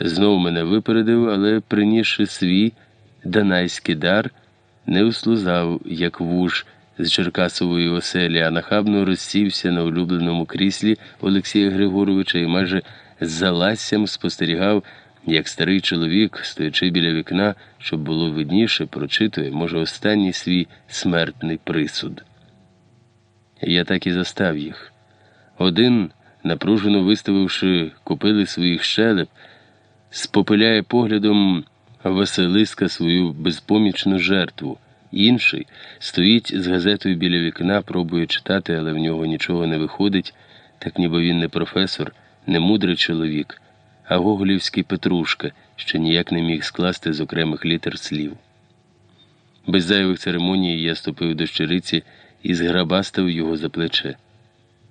знов мене випередив, але, принісши свій данайський дар, не услузав, як вуж з Черкасової оселі, а нахабно розсівся на улюбленому кріслі Олексія Григоровича і майже з залассям спостерігав, як старий чоловік, стоячи біля вікна, щоб було видніше, прочитує, може, останній свій смертний присуд. Я так і застав їх. Один, напружено виставивши купили своїх щелеп, спопиляє поглядом Василиска свою безпомічну жертву. Інший стоїть з газетою біля вікна, пробує читати, але в нього нічого не виходить, так ніби він не професор, не мудрий чоловік, а гоголівський Петрушка, що ніяк не міг скласти з окремих літер слів. Без зайвих церемоній я ступив до щириці і зграбастив його за плече.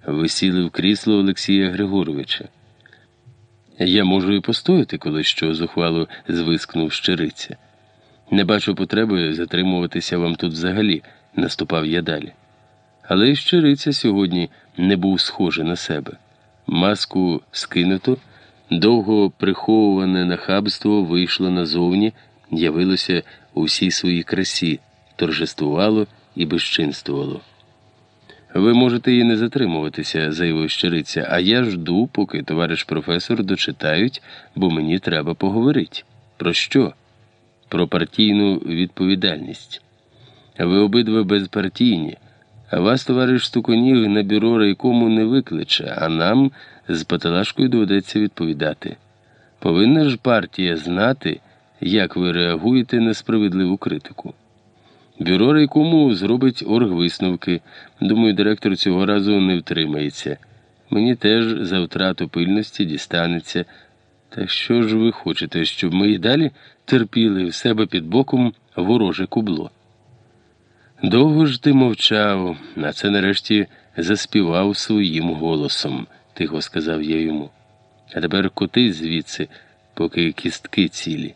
Ви сіли в крісло Олексія Григоровича. Я можу і постояти, коли що зухвало звискнув щириця. Не бачу потреби затримуватися вам тут взагалі, наступав я далі. Але щириця сьогодні не був схожий на себе. Маску скинуто, довго приховуване нахабство вийшло назовні, явилося у всій своїй красі, торжествувало і безчинствувало. Ви можете і не затримуватися, заявив щириця, а я жду, поки товариш професор дочитають, бо мені треба поговорити. Про що? Про партійну відповідальність. Ви обидва безпартійні, вас, товариш Стуконіг, на бюро райкому не викличе, а нам з паталашкою доведеться відповідати. Повинна ж партія знати, як ви реагуєте на справедливу критику. Бюро райкому зробить оргвисновки. Думаю, директор цього разу не втримається. Мені теж за втрату пильності дістанеться. Та що ж ви хочете, щоб ми й далі терпіли в себе під боком вороже кубло? Довго ж ти мовчав, а це нарешті заспівав своїм голосом, тихо сказав я йому. А тепер котись звідси, поки кістки цілі.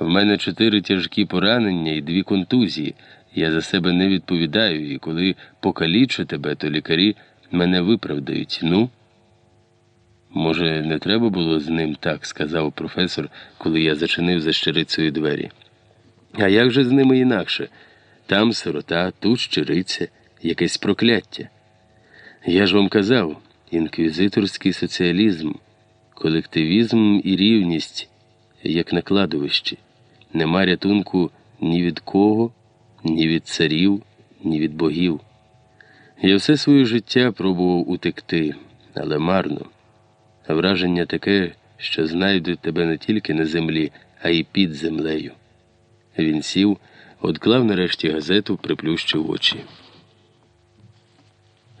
В мене чотири тяжкі поранення і дві контузії. Я за себе не відповідаю, і коли покалічу тебе, то лікарі мене виправдають. Ну? Може, не треба було з ним так, сказав професор, коли я зачинив за щирицею двері. А як же з ними інакше? Там сирота, тут щириця, якесь прокляття. Я ж вам казав, інквізиторський соціалізм, колективізм і рівність, як на кладовищі. Нема рятунку ні від кого, ні від царів, ні від богів. Я все своє життя пробував утекти, але марно. Враження таке, що знайдуть тебе не тільки на землі, а й під землею. Він сів, одклав нарешті газету, приплющив очі.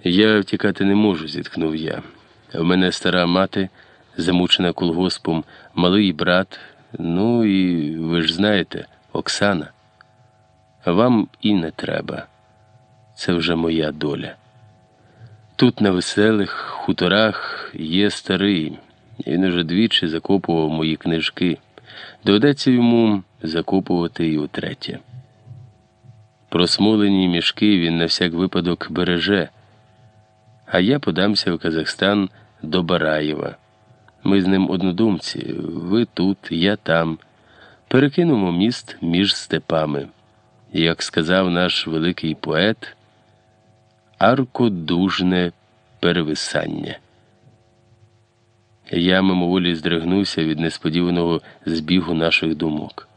Я втікати не можу, зітхнув я. В мене стара мати, замучена колгоспом, малий брат. Ну і ви ж знаєте, Оксана, вам і не треба. Це вже моя доля. Тут на веселих хуторах є старий, він уже двічі закопував мої книжки. Доведеться йому закопувати і утретє. Просмолені мішки він на всяк випадок береже, а я подамся в Казахстан до Бараєва. Ми з ним однодумці, ви тут, я там. Перекинемо міст між степами. Як сказав наш великий поет, аркодужне перевисання. Я мимоволі здригнувся від несподіваного збігу наших думок.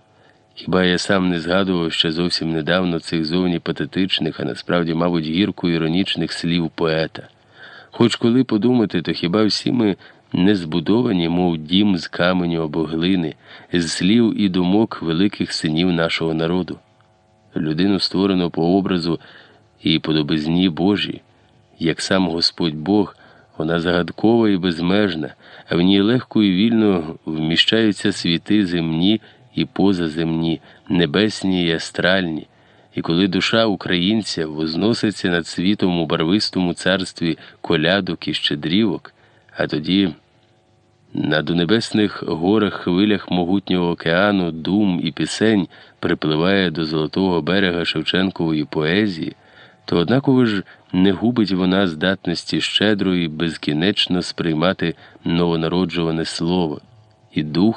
Хіба я сам не згадував ще зовсім недавно цих зовні патетичних, а насправді, мабуть, гірко іронічних слів поета. Хоч коли подумати, то хіба всі ми не збудовані, мов дім з каменю або глини, з слів і думок великих синів нашого народу. Людину створено по образу і подобизні Божій, як сам Господь Бог, вона загадкова і безмежна, а в ній легко і вільно вміщаються світи земні і позаземні, небесні і астральні. І коли душа українця возноситься над світом у барвистому царстві колядок і щедрівок, а тоді. Над донебесних горах хвилях могутнього океану дум і пісень припливає до золотого берега Шевченкової поезії, то однаково ж не губить вона здатності щедро і безкінечно сприймати новонароджуване слово. І дух